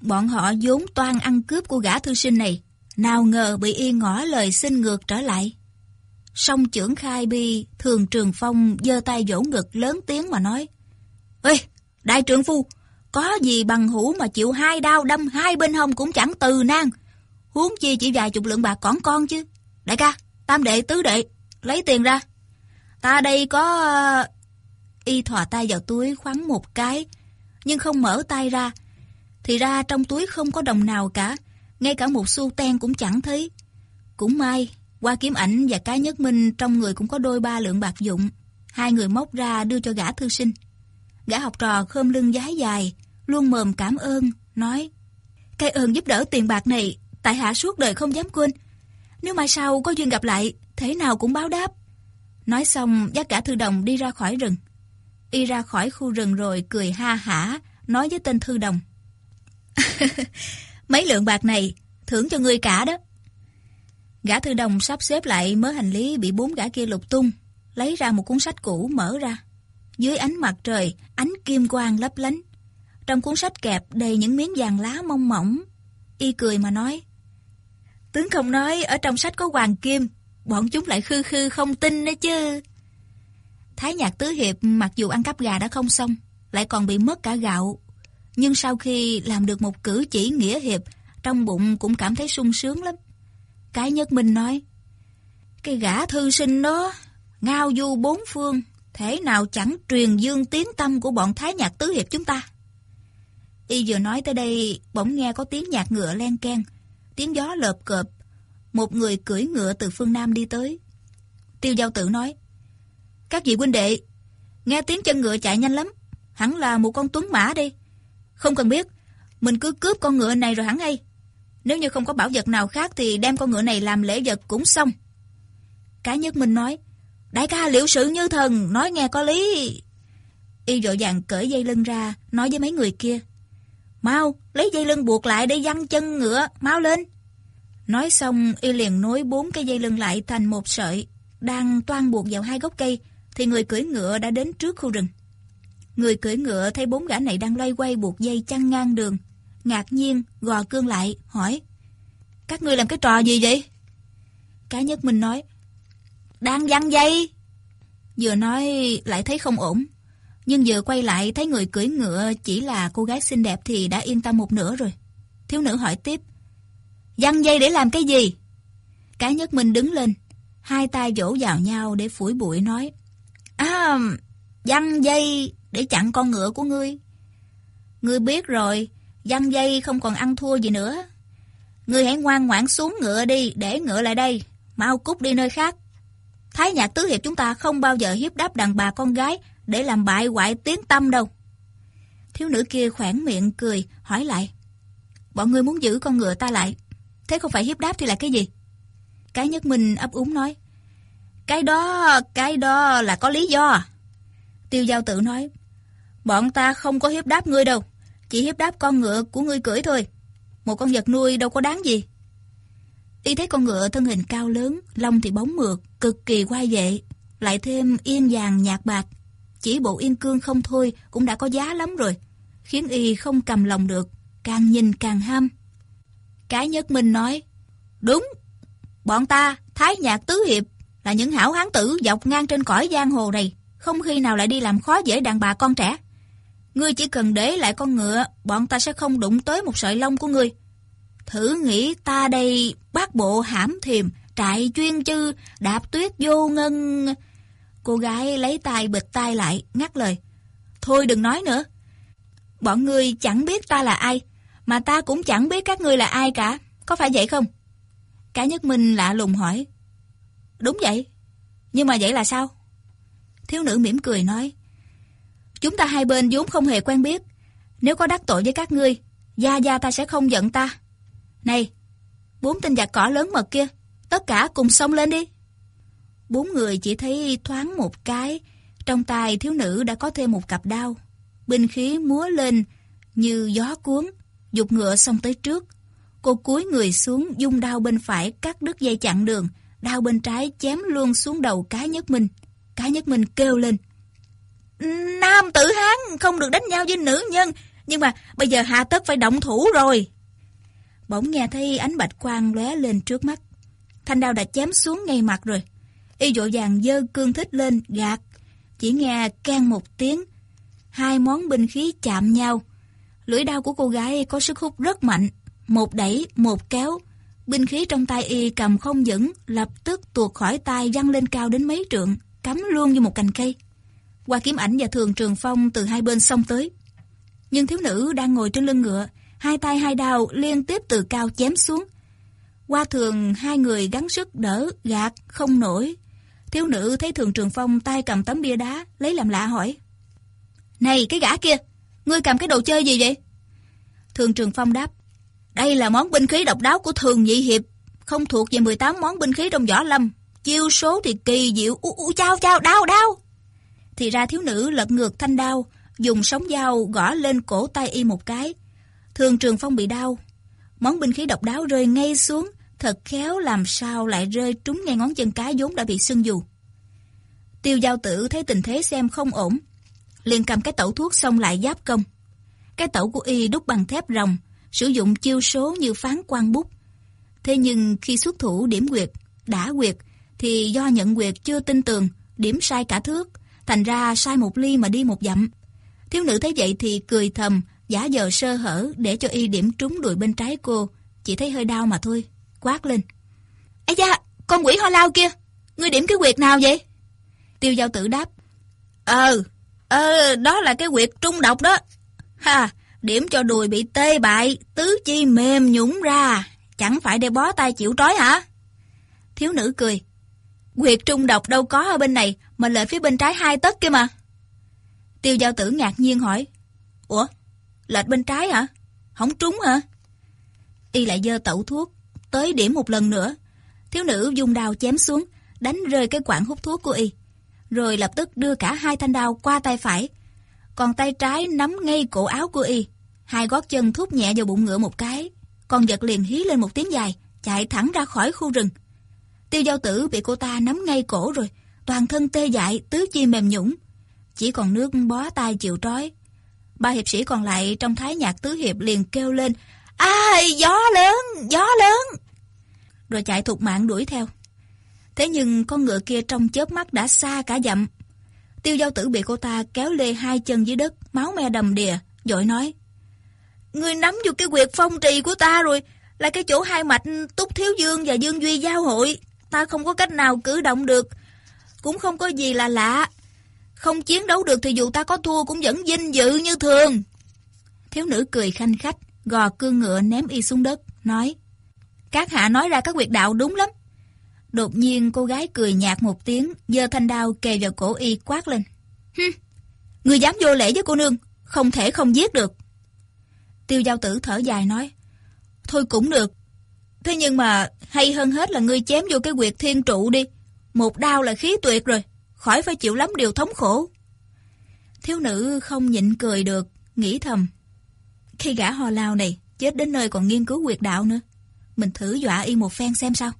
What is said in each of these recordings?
Bọn họ vốn toan ăn cướp của gã thư sinh này, nào ngờ bị y ngỏ lời xin ngược trở lại. Song trưởng khai bi, thường trường phong giơ tay vỗ ngực lớn tiếng mà nói. Ê, đại trưởng phu, có gì bằng hữu mà chịu hai đau đâm hai bên hông cũng chẳng từ nan. Huống chi chỉ vài chục lượng bạc còn con chứ. Đại ca, tam đệ, tứ đệ, lấy tiền ra. Ta đây có... Ờ... Y thò tay vào túi khoắn một cái, nhưng không mở tay ra. Thì ra trong túi không có đồng nào cả, ngay cả một xu ten cũng chẳng thấy. Cũng may, qua kiếm ảnh và cái nhất minh trong người cũng có đôi ba lượng bạc dụng. Hai người móc ra đưa cho gã thư sinh. Gã học trò khơm lưng giái dài, luôn mồm cảm ơn, nói Cái ơn giúp đỡ tiền bạc này, tại hạ suốt đời không dám quên. Nếu mai sau có duyên gặp lại, thế nào cũng báo đáp. Nói xong, dắt cả thư đồng đi ra khỏi rừng. Y ra khỏi khu rừng rồi cười ha hả, nói với tên thư đồng. Mấy lượng bạc này, thưởng cho ngươi cả đó. Gã thư đồng sắp xếp lại mớ hành lý bị bốn gã kia lục tung, lấy ra một cuốn sách cũ mở ra. Dưới ánh mặt trời, ánh kim quang lấp lánh. Trong cuốn sách kẹp đầy những miếng vàng lá mong mỏng. Y cười mà nói. Tướng không nói ở trong sách có hoàng kim, bọn chúng lại khư khư không tin nữa chứ. Thái nhạc tứ hiệp mặc dù ăn cắp gà đã không xong, lại còn bị mất cả gạo. Nhưng sau khi làm được một cử chỉ nghĩa hiệp, trong bụng cũng cảm thấy sung sướng lắm. Cái nhất minh nói, cái gã thư sinh đó, ngao du bốn phương, thế nào chẳng truyền dương tiếng tâm của bọn Thái nhạc tứ hiệp chúng ta. Y vừa nói tới đây, bỗng nghe có tiếng nhạc ngựa len keng, tiếng gió lợp cợp. Một người cưỡi ngựa từ phương Nam đi tới. Tiêu giao tự nói, Các vị huynh đệ, nghe tiếng chân ngựa chạy nhanh lắm, hẳn là một con tuấn mã đi. Không cần biết, mình cứ cướp con ngựa này rồi hẳn hay. Nếu như không có bảo vật nào khác thì đem con ngựa này làm lễ vật cũng xong. cá nhất mình nói, Đại ca liệu sự như thần, nói nghe có lý. Y vội vàng cởi dây lưng ra, nói với mấy người kia. Mau, lấy dây lưng buộc lại để văng chân ngựa, mau lên. Nói xong, y liền nối bốn cái dây lưng lại thành một sợi, đang toan buộc vào hai gốc cây, thì người cưỡi ngựa đã đến trước khu rừng. Người cưỡi ngựa thấy bốn gã này đang loay quay buộc dây chăn ngang đường. Ngạc nhiên, gò cương lại, hỏi. Các ngươi làm cái trò gì vậy? Cá nhất mình nói. Đang văng dây. Vừa nói lại thấy không ổn. Nhưng vừa quay lại thấy người cưỡi ngựa chỉ là cô gái xinh đẹp thì đã yên tâm một nửa rồi. Thiếu nữ hỏi tiếp. Văng dây để làm cái gì? cá nhất mình đứng lên. Hai tay vỗ vào nhau để phủi bụi nói. À, văng dây để chặn con ngựa của ngươi. Ngươi biết rồi, văng dây không còn ăn thua gì nữa. Ngươi hãy ngoan ngoãn xuống ngựa đi, để ngựa lại đây. Mau cút đi nơi khác. Thái nhạc tứ hiệp chúng ta không bao giờ hiếp đáp đàn bà con gái để làm bại hoại tiếng tâm đâu. Thiếu nữ kia khoản miệng cười, hỏi lại. Bọn ngươi muốn giữ con ngựa ta lại, thế không phải hiếp đáp thì là cái gì? Cái nhất mình ấp úng nói. Cái đó, cái đó là có lý do. Tiêu giao tự nói. Bọn ta không có hiếp đáp ngươi đâu, chỉ hiếp đáp con ngựa của ngươi cưỡi thôi. Một con vật nuôi đâu có đáng gì. Y thấy con ngựa thân hình cao lớn, lông thì bóng mượt, cực kỳ quai vệ, lại thêm yên vàng nhạt bạc. Chỉ bộ yên cương không thôi cũng đã có giá lắm rồi, khiến Y không cầm lòng được, càng nhìn càng ham. Cái nhất minh nói, đúng, bọn ta, Thái Nhạc Tứ Hiệp, là những hảo hán tử dọc ngang trên cõi giang hồ này, không khi nào lại đi làm khó dễ đàn bà con trẻ. Ngươi chỉ cần để lại con ngựa, bọn ta sẽ không đụng tới một sợi lông của ngươi. Thử nghĩ ta đây bác bộ hãm thiềm, trại chuyên chư, đạp tuyết vô ngân... Cô gái lấy tay bịt tay lại, ngắt lời. Thôi đừng nói nữa. Bọn ngươi chẳng biết ta là ai, mà ta cũng chẳng biết các ngươi là ai cả. Có phải vậy không? Cả nhất minh lạ lùng hỏi. Đúng vậy. Nhưng mà vậy là sao? Thiếu nữ mỉm cười nói. Chúng ta hai bên vốn không hề quen biết. Nếu có đắc tội với các ngươi, Gia Gia ta sẽ không giận ta. Này, bốn tên giặc cỏ lớn mật kia, tất cả cùng xông lên đi. Bốn người chỉ thấy thoáng một cái, trong tay thiếu nữ đã có thêm một cặp đao. Binh khí múa lên như gió cuốn, dục ngựa xông tới trước. Cô cúi người xuống dung đao bên phải cắt đứt dây chặn đường, đao bên trái chém luôn xuống đầu cái nhất minh. Cái nhất minh kêu lên. Nam tử Hán không được đánh nhau với nữ nhân, Nhưng mà bây giờ hạ tất phải động thủ rồi. Bỗng nghe thấy ánh bạch quang lóe lên trước mắt. Thanh đao đã chém xuống ngay mặt rồi. Y dội vàng dơ cương thích lên, gạt. Chỉ nghe can một tiếng. Hai món binh khí chạm nhau. Lưỡi đao của cô gái có sức hút rất mạnh. Một đẩy, một kéo. Binh khí trong tay y cầm không vững, lập tức tuột khỏi tay văng lên cao đến mấy trượng, cắm luôn như một cành cây. Qua kiếm ảnh và thường trường phong từ hai bên xông tới. Nhưng thiếu nữ đang ngồi trên lưng ngựa, hai tay hai đao liên tiếp từ cao chém xuống. Qua thường hai người gắng sức đỡ, gạt, không nổi. Thiếu nữ thấy thường trường phong tay cầm tấm bia đá, lấy làm lạ hỏi. Này cái gã kia, ngươi cầm cái đồ chơi gì vậy? Thường trường phong đáp. Đây là món binh khí độc đáo của thường nhị hiệp, không thuộc về 18 món binh khí trong võ lâm. Chiêu số thì kỳ diệu, u, u chao chao, đau đau. Thì ra thiếu nữ lật ngược thanh đao, dùng sóng dao gõ lên cổ tay y một cái. Thường trường phong bị đau. Món binh khí độc đáo rơi ngay xuống, thật khéo làm sao lại rơi trúng ngay ngón chân cái vốn đã bị sưng dù. Tiêu giao tử thấy tình thế xem không ổn, liền cầm cái tẩu thuốc xông lại giáp công. Cái tẩu của y đúc bằng thép rồng, sử dụng chiêu số như phán quan bút. Thế nhưng khi xuất thủ điểm quyệt, đã quyệt, thì do nhận quyệt chưa tin tường, điểm sai cả thước, thành ra sai một ly mà đi một dặm. Thiếu nữ thấy vậy thì cười thầm, giả giờ sơ hở để cho y điểm trúng đùi bên trái cô, chỉ thấy hơi đau mà thôi, quát lên. Ây da, con quỷ hoa lao kia, ngươi điểm cái quyệt nào vậy? Tiêu giao tử đáp. Ờ, ờ, đó là cái quyệt trung độc đó. Ha, điểm cho đùi bị tê bại, tứ chi mềm nhũng ra, chẳng phải để bó tay chịu trói hả? Thiếu nữ cười. Quyệt trung độc đâu có ở bên này, mà lợi phía bên trái hai tấc kia mà. Tiêu giao tử ngạc nhiên hỏi. Ủa, lệch bên trái hả? Không trúng hả? Y lại dơ tẩu thuốc, tới điểm một lần nữa. Thiếu nữ dùng đao chém xuống, đánh rơi cái quản hút thuốc của Y. Rồi lập tức đưa cả hai thanh đao qua tay phải. Còn tay trái nắm ngay cổ áo của Y. Hai gót chân thúc nhẹ vào bụng ngựa một cái. Con vật liền hí lên một tiếng dài, chạy thẳng ra khỏi khu rừng. Tiêu giao tử bị cô ta nắm ngay cổ rồi, toàn thân tê dại, tứ chi mềm nhũng. Chỉ còn nước bó tay chịu trói. Ba hiệp sĩ còn lại trong thái nhạc tứ hiệp liền kêu lên, Ai, gió lớn, gió lớn. Rồi chạy thục mạng đuổi theo. Thế nhưng con ngựa kia trong chớp mắt đã xa cả dặm. Tiêu giao tử bị cô ta kéo lê hai chân dưới đất, máu me đầm đìa, dội nói. Ngươi nắm vô cái quyệt phong trì của ta rồi, là cái chỗ hai mạch Túc Thiếu Dương và Dương Duy giao hội. Ta không có cách nào cử động được, cũng không có gì là lạ. Không chiến đấu được thì dù ta có thua cũng vẫn vinh dự như thường. Thiếu nữ cười khanh khách, gò cương ngựa ném y xuống đất, nói. Các hạ nói ra các quyệt đạo đúng lắm. Đột nhiên cô gái cười nhạt một tiếng, giơ thanh đao kề vào cổ y quát lên. Hừm, người dám vô lễ với cô nương, không thể không giết được. Tiêu giao tử thở dài nói. Thôi cũng được. Thế nhưng mà hay hơn hết là ngươi chém vô cái quyệt thiên trụ đi. Một đao là khí tuyệt rồi, khỏi phải chịu lắm điều thống khổ. Thiếu nữ không nhịn cười được, nghĩ thầm. Khi gã hò lao này chết đến nơi còn nghiên cứu quyệt đạo nữa, mình thử dọa y một phen xem sao.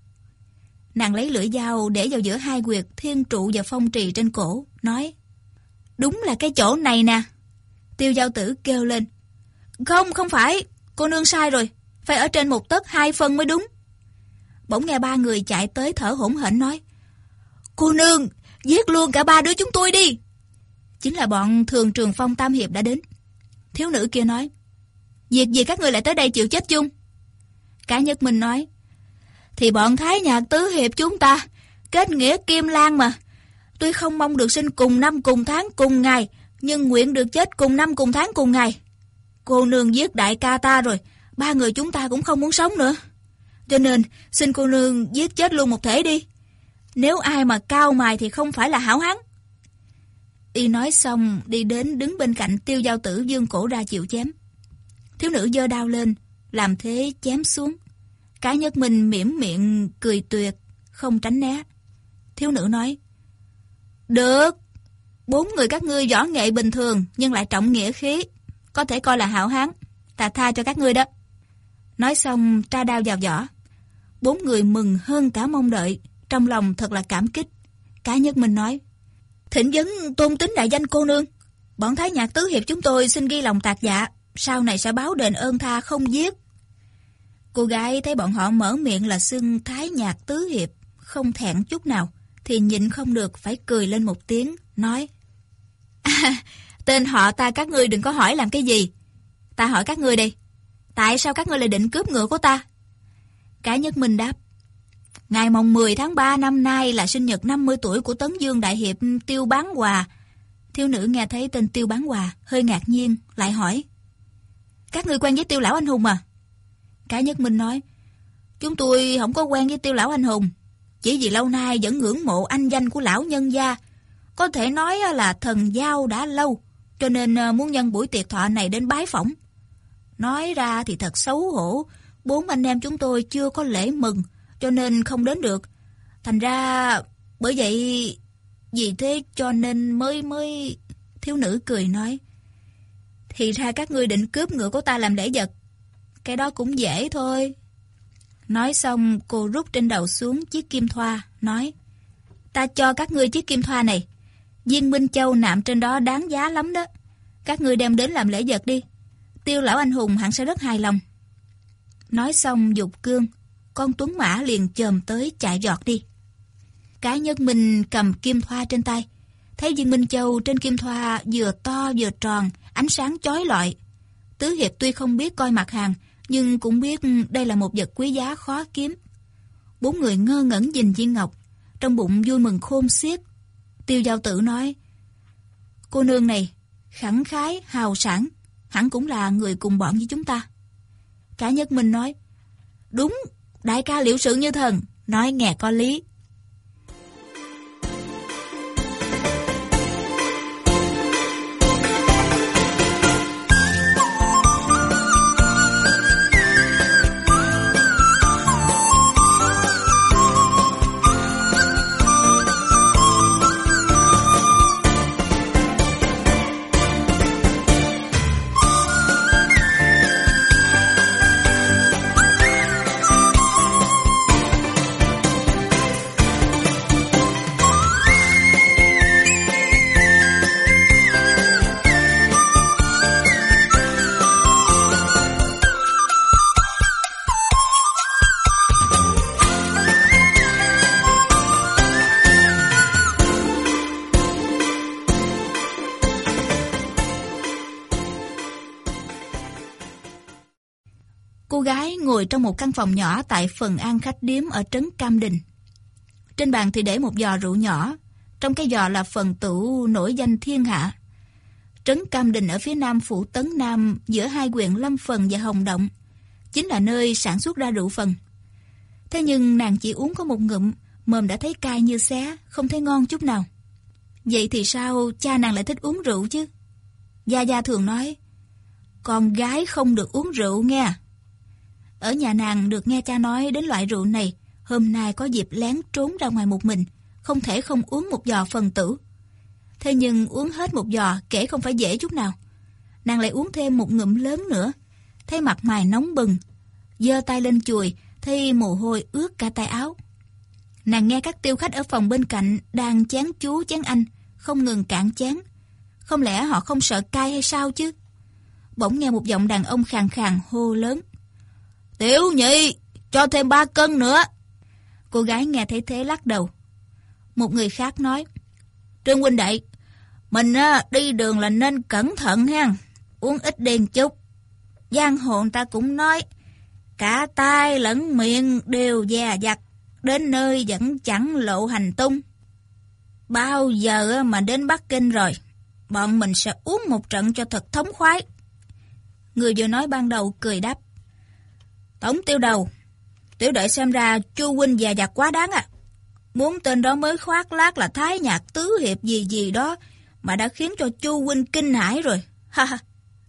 Nàng lấy lưỡi dao để vào giữa hai quyệt thiên trụ và phong trì trên cổ, nói Đúng là cái chỗ này nè. Tiêu giao tử kêu lên Không, không phải, cô nương sai rồi, phải ở trên một tấc hai phân mới đúng. Bỗng nghe ba người chạy tới thở hổn hển nói Cô nương, giết luôn cả ba đứa chúng tôi đi. Chính là bọn thường trường phong tam hiệp đã đến. Thiếu nữ kia nói Việc gì các người lại tới đây chịu chết chung? Cá Nhất mình nói Thì bọn Thái Nhạc Tứ Hiệp chúng ta Kết nghĩa Kim Lan mà Tuy không mong được sinh cùng năm cùng tháng cùng ngày Nhưng nguyện được chết cùng năm cùng tháng cùng ngày Cô nương giết đại ca ta rồi Ba người chúng ta cũng không muốn sống nữa Cho nên xin cô nương giết chết luôn một thể đi nếu ai mà cao mài thì không phải là hảo hán. Y nói xong, đi đến đứng bên cạnh tiêu giao tử dương cổ ra chịu chém. Thiếu nữ giơ đao lên, Làm thế chém xuống. Cá nhất mình mỉm miệng cười tuyệt, Không tránh né. Thiếu nữ nói, Được, Bốn người các ngươi võ nghệ bình thường, Nhưng lại trọng nghĩa khí, Có thể coi là hảo hán, Ta tha cho các ngươi đó. Nói xong, tra đao vào vỏ. Bốn người mừng hơn cả mong đợi. Trong lòng thật là cảm kích Cá nhất mình nói Thỉnh vấn tôn tính đại danh cô nương Bọn Thái Nhạc Tứ Hiệp chúng tôi xin ghi lòng tạc dạ sau này sẽ báo đền ơn tha không giết. Cô gái thấy bọn họ mở miệng là xưng thái nhạc tứ hiệp, không thẹn chút nào, thì nhịn không được phải cười lên một tiếng, nói à, Tên họ ta các ngươi đừng có hỏi làm cái gì. Ta hỏi các ngươi đi, tại sao các ngươi lại định cướp ngựa của ta? cá Nhất Minh đáp Ngày mồng 10 tháng 3 năm nay là sinh nhật 50 tuổi của Tấn Dương Đại Hiệp Tiêu Bán Hòa. Thiếu nữ nghe thấy tên Tiêu Bán Hòa, hơi ngạc nhiên, lại hỏi. Các ngươi quen với Tiêu Lão Anh Hùng à? cái Nhất Minh nói, chúng tôi không có quen với Tiêu Lão Anh Hùng. Chỉ vì lâu nay vẫn ngưỡng mộ anh danh của lão nhân gia. Có thể nói là thần giao đã lâu, cho nên ờ, muốn nhân buổi tiệc thọ này đến bái phỏng. Nói ra thì thật xấu hổ, bốn anh em chúng tôi chưa có lễ mừng, cho nên không đến được. Thành ra, bởi vậy, vì thế cho nên mới mới... Thiếu nữ cười nói, thì ra các ngươi định cướp ngựa của ta làm lễ vật. Cái đó cũng dễ thôi. Nói xong, cô rút trên đầu xuống chiếc kim thoa, nói, ta cho các ngươi chiếc kim thoa này. Viên Minh Châu nạm trên đó đáng giá lắm đó. Các ngươi đem đến làm lễ vật đi. Tiêu lão anh hùng hẳn sẽ rất hài lòng. Nói xong dục cương, con tuấn mã liền chồm tới chạy giọt đi. Cá nhân mình cầm kim thoa trên tay, thấy viên Minh Châu trên kim thoa vừa to vừa tròn, ánh sáng chói lọi. Tứ Hiệp tuy không biết coi mặt hàng, nhưng cũng biết đây là một vật quý giá khó kiếm. Bốn người ngơ ngẩn nhìn viên ngọc, trong bụng vui mừng khôn xiết. Tiêu giao tử nói, Cô nương này, khẳng khái, hào sản, hẳn cũng là người cùng bọn với chúng ta. Cả nhất mình nói, đúng, đại ca liễu sự như thần, nói nghe có lý. Ngồi trong một căn phòng nhỏ tại phần an khách điếm ở trấn Cam Đình. Trên bàn thì để một giò rượu nhỏ, trong cái giò là phần tủ nổi danh thiên hạ. Trấn Cam Đình ở phía nam phủ Tấn Nam giữa hai huyện Lâm Phần và Hồng Động, chính là nơi sản xuất ra rượu phần. Thế nhưng nàng chỉ uống có một ngụm, mồm đã thấy cay như xé, không thấy ngon chút nào. Vậy thì sao cha nàng lại thích uống rượu chứ? Gia Gia thường nói, con gái không được uống rượu nghe. Ở nhà nàng được nghe cha nói đến loại rượu này, hôm nay có dịp lén trốn ra ngoài một mình, không thể không uống một giò phần tử. Thế nhưng uống hết một giò kể không phải dễ chút nào. Nàng lại uống thêm một ngụm lớn nữa, thấy mặt mày nóng bừng, giơ tay lên chùi, thấy mồ hôi ướt cả tay áo. Nàng nghe các tiêu khách ở phòng bên cạnh đang chán chú chán anh, không ngừng cạn chán. Không lẽ họ không sợ cay hay sao chứ? Bỗng nghe một giọng đàn ông khàn khàn hô lớn. Tiểu nhị, cho thêm ba cân nữa. Cô gái nghe thấy thế lắc đầu. Một người khác nói, Trương huynh đệ, mình đi đường là nên cẩn thận ha, uống ít đen chút. Giang hồ ta cũng nói, cả tai lẫn miệng đều già dặt, đến nơi vẫn chẳng lộ hành tung. Bao giờ mà đến Bắc Kinh rồi, bọn mình sẽ uống một trận cho thật thống khoái. Người vừa nói ban đầu cười đáp. Tổng tiêu đầu, tiểu đệ xem ra chu huynh già dặt quá đáng à. Muốn tên đó mới khoác lác là thái nhạc tứ hiệp gì gì đó mà đã khiến cho chu huynh kinh hãi rồi. Ha ha,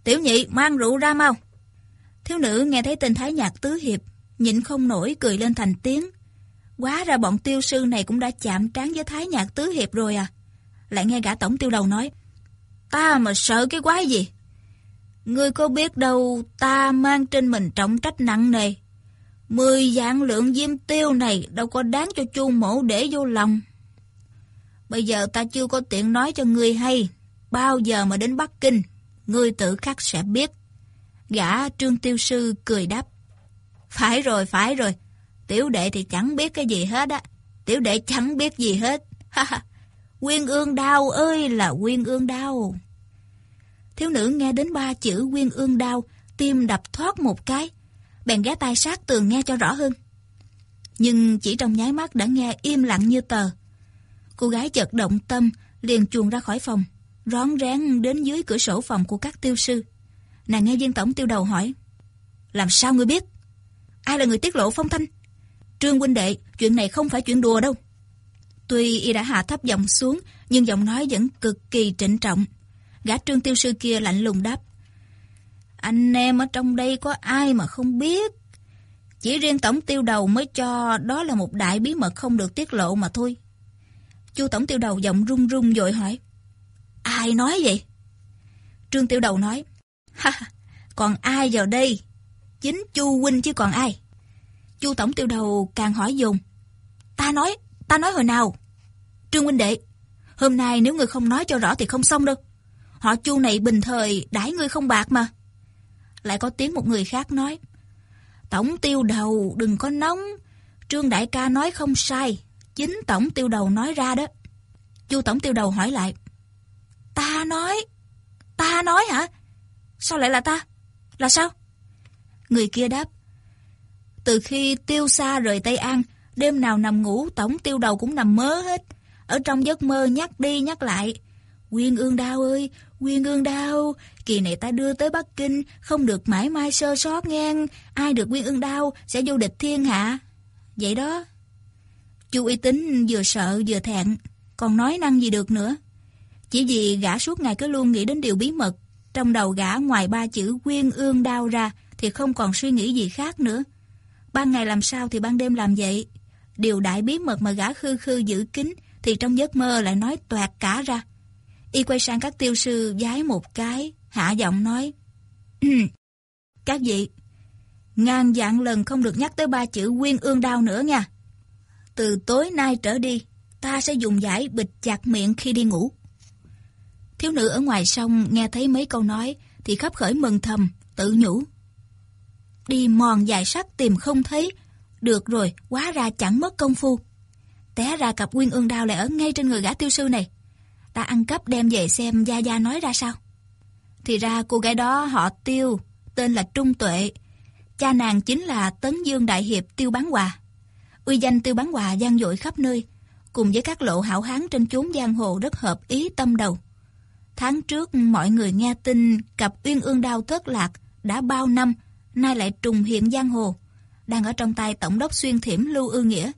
tiểu nhị mang rượu ra mau. Thiếu nữ nghe thấy tên thái nhạc tứ hiệp, nhịn không nổi cười lên thành tiếng. Quá ra bọn tiêu sư này cũng đã chạm trán với thái nhạc tứ hiệp rồi à. Lại nghe gã tổng tiêu đầu nói, ta mà sợ cái quái gì, Ngươi có biết đâu ta mang trên mình trọng trách nặng nề. Mười dạng lượng diêm tiêu này đâu có đáng cho chu mổ để vô lòng. Bây giờ ta chưa có tiện nói cho ngươi hay. Bao giờ mà đến Bắc Kinh, ngươi tự khắc sẽ biết. Gã trương tiêu sư cười đáp. Phải rồi, phải rồi. Tiểu đệ thì chẳng biết cái gì hết á. Tiểu đệ chẳng biết gì hết. Ha ha. Quyên ương đau ơi là quyên ương đao. Thiếu nữ nghe đến ba chữ quyên ương đao, tim đập thoát một cái. Bèn ghé tai sát tường nghe cho rõ hơn. Nhưng chỉ trong nháy mắt đã nghe im lặng như tờ. Cô gái chợt động tâm, liền chuồn ra khỏi phòng, rón rén đến dưới cửa sổ phòng của các tiêu sư. Nàng nghe viên tổng tiêu đầu hỏi, Làm sao ngươi biết? Ai là người tiết lộ phong thanh? Trương huynh đệ, chuyện này không phải chuyện đùa đâu. Tuy y đã hạ thấp giọng xuống, nhưng giọng nói vẫn cực kỳ trịnh trọng. Gã trương tiêu sư kia lạnh lùng đáp. Anh em ở trong đây có ai mà không biết. Chỉ riêng tổng tiêu đầu mới cho đó là một đại bí mật không được tiết lộ mà thôi. Chu tổng tiêu đầu giọng run run dội hỏi. Ai nói vậy? Trương tiêu đầu nói. Ha, còn ai vào đây? Chính Chu huynh chứ còn ai? Chu tổng tiêu đầu càng hỏi dồn. Ta nói, ta nói hồi nào? Trương huynh đệ, hôm nay nếu người không nói cho rõ thì không xong đâu. Họ Chu này bình thời đãi ngươi không bạc mà. Lại có tiếng một người khác nói. Tổng tiêu đầu đừng có nóng. Trương đại ca nói không sai. Chính tổng tiêu đầu nói ra đó. Chu tổng tiêu đầu hỏi lại. Ta nói. Ta nói hả? Sao lại là ta? Là sao? Người kia đáp. Từ khi tiêu xa rời Tây An, đêm nào nằm ngủ tổng tiêu đầu cũng nằm mơ hết. Ở trong giấc mơ nhắc đi nhắc lại. Quyên ương đao ơi, quyên ương đao, kỳ này ta đưa tới Bắc Kinh, không được mãi mai sơ sót ngang, ai được quyên ương đao sẽ vô địch thiên hạ. Vậy đó. Chu uy tín vừa sợ vừa thẹn, còn nói năng gì được nữa. Chỉ vì gã suốt ngày cứ luôn nghĩ đến điều bí mật, trong đầu gã ngoài ba chữ quyên ương đao ra thì không còn suy nghĩ gì khác nữa. Ban ngày làm sao thì ban đêm làm vậy. Điều đại bí mật mà gã khư khư giữ kín thì trong giấc mơ lại nói toạc cả ra. Y quay sang các tiêu sư giái một cái, hạ giọng nói. Ừ, các vị, ngàn dạng lần không được nhắc tới ba chữ quyên ương đao nữa nha. Từ tối nay trở đi, ta sẽ dùng giải bịt chặt miệng khi đi ngủ. Thiếu nữ ở ngoài sông nghe thấy mấy câu nói thì khắp khởi mừng thầm, tự nhủ. Đi mòn dài sắt tìm không thấy, được rồi, quá ra chẳng mất công phu. Té ra cặp quyên ương đao lại ở ngay trên người gã tiêu sư này. Ta ăn cắp đem về xem Gia Gia nói ra sao. Thì ra cô gái đó họ tiêu, tên là Trung Tuệ. Cha nàng chính là Tấn Dương Đại Hiệp Tiêu Bán Hòa. Uy danh Tiêu Bán Hòa gian dội khắp nơi, cùng với các lộ hảo hán trên chốn giang hồ rất hợp ý tâm đầu. Tháng trước mọi người nghe tin cặp uyên ương đao thất lạc đã bao năm, nay lại trùng hiện giang hồ, đang ở trong tay tổng đốc xuyên thiểm Lưu Ư Nghĩa.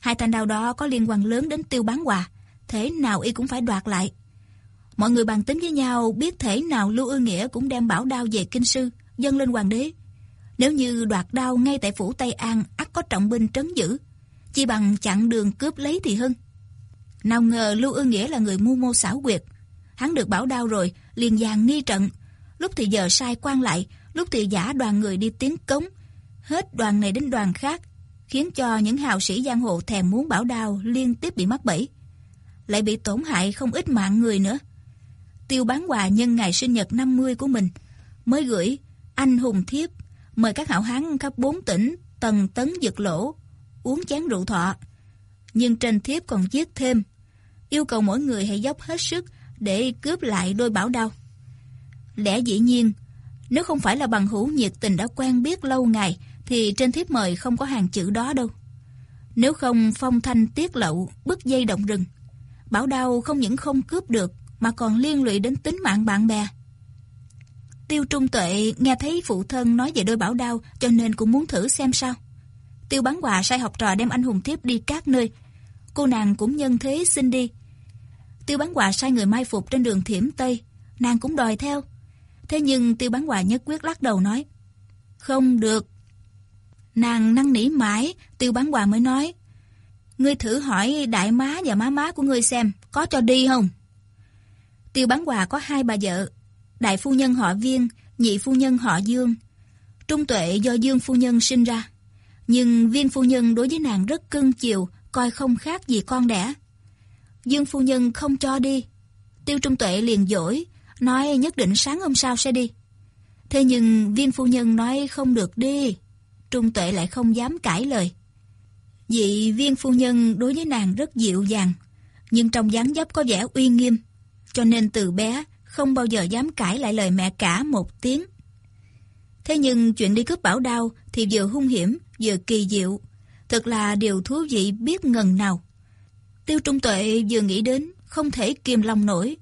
Hai thanh đao đó có liên quan lớn đến Tiêu Bán Hòa, thế nào y cũng phải đoạt lại. Mọi người bàn tính với nhau biết thể nào Lưu Ư Nghĩa cũng đem bảo đao về kinh sư, dâng lên hoàng đế. Nếu như đoạt đao ngay tại phủ Tây An ắt có trọng binh trấn giữ, chi bằng chặn đường cướp lấy thì hơn. Nào ngờ Lưu Ư Nghĩa là người mưu mô xảo quyệt, hắn được bảo đao rồi, liền dàn nghi trận, lúc thì giờ sai quan lại, lúc thì giả đoàn người đi tiến cống, hết đoàn này đến đoàn khác, khiến cho những hào sĩ giang hồ thèm muốn bảo đao liên tiếp bị mắc bẫy lại bị tổn hại không ít mạng người nữa. Tiêu bán quà nhân ngày sinh nhật 50 của mình, mới gửi anh hùng thiếp, mời các hảo hán khắp bốn tỉnh, tần tấn giật lỗ, uống chén rượu thọ. Nhưng trên thiếp còn viết thêm, yêu cầu mỗi người hãy dốc hết sức để cướp lại đôi bảo đao. Lẽ dĩ nhiên, nếu không phải là bằng hữu nhiệt tình đã quen biết lâu ngày, thì trên thiếp mời không có hàng chữ đó đâu. Nếu không phong thanh tiết lậu, bức dây động rừng, Bảo đao không những không cướp được mà còn liên lụy đến tính mạng bạn bè. Tiêu Trung Tuệ nghe thấy phụ thân nói về đôi bảo đao cho nên cũng muốn thử xem sao. Tiêu bán quà sai học trò đem anh hùng tiếp đi các nơi. Cô nàng cũng nhân thế xin đi. Tiêu bán quà sai người mai phục trên đường Thiểm Tây. Nàng cũng đòi theo. Thế nhưng tiêu bán quà nhất quyết lắc đầu nói. Không được. Nàng năn nỉ mãi, tiêu bán quà mới nói. Ngươi thử hỏi đại má và má má của ngươi xem, có cho đi không? Tiêu bán quà có hai bà vợ, đại phu nhân họ Viên, nhị phu nhân họ Dương. Trung tuệ do Dương phu nhân sinh ra. Nhưng Viên phu nhân đối với nàng rất cưng chiều, coi không khác gì con đẻ. Dương phu nhân không cho đi. Tiêu Trung tuệ liền dỗi, nói nhất định sáng hôm sau sẽ đi. Thế nhưng viên phu nhân nói không được đi. Trung tuệ lại không dám cãi lời. Vị viên phu nhân đối với nàng rất dịu dàng, nhưng trong dáng dấp có vẻ uy nghiêm, cho nên từ bé không bao giờ dám cãi lại lời mẹ cả một tiếng. Thế nhưng chuyện đi cướp bảo đao thì vừa hung hiểm, vừa kỳ diệu, thật là điều thú vị biết ngần nào. Tiêu Trung Tuệ vừa nghĩ đến không thể kiềm lòng nổi,